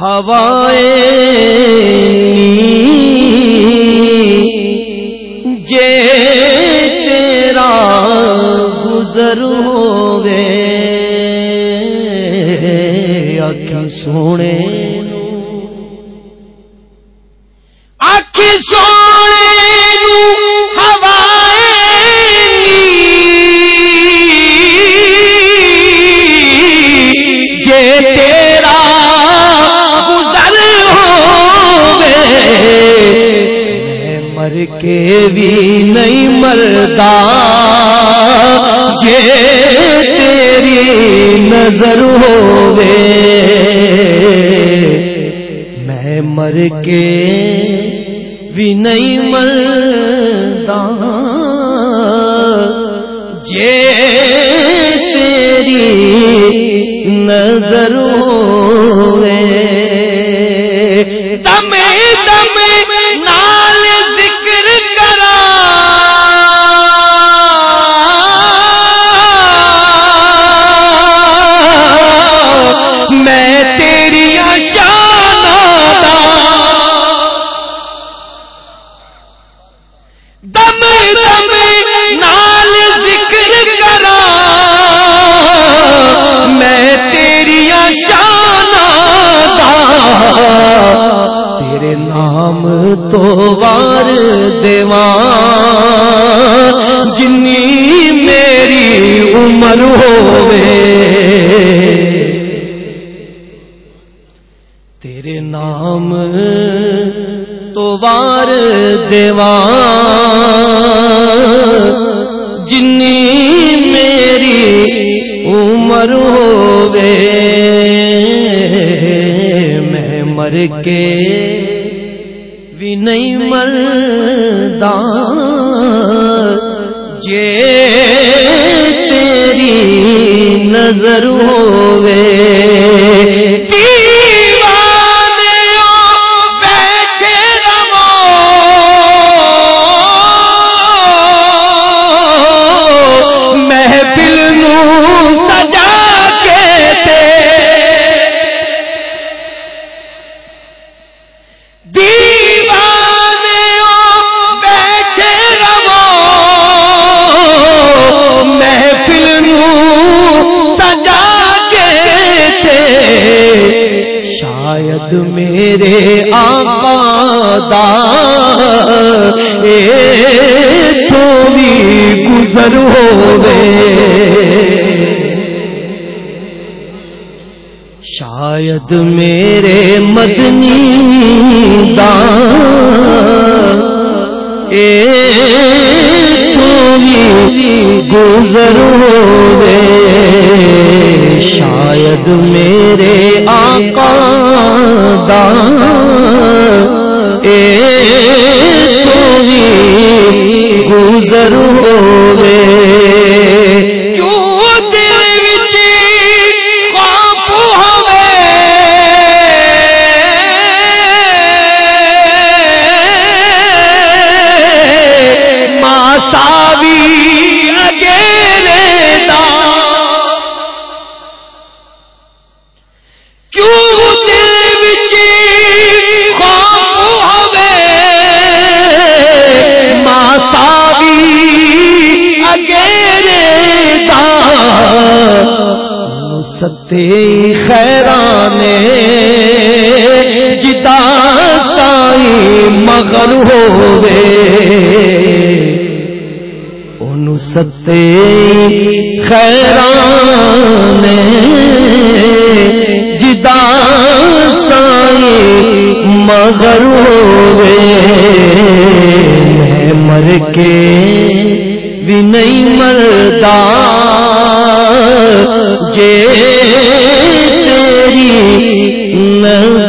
ہوائے جے تیرا گزر ہوے مر کے بھی نہیں مرتا۔ جے تیری نظر ہوے میں مر کے بھی نہیں مرتا۔ جے تیری نظر ہوے نام تو وار دیوان جنی میری عمر ہوے تیرے نام تو وار دیوان مر کے بھی نہیں مردا جے تیری نظر ہوئے ہوے میرے آقا اے تو بھی گزر ہو شاید میرے مدنی اے تو بھی گزر ہو شاید میرے آقا دان خیرانے جتا سائی مغل ہوے ان ستے خیران جدا سائی مغل ہوے میں مر کے بھی نہیں مردا۔ جے تیری نظر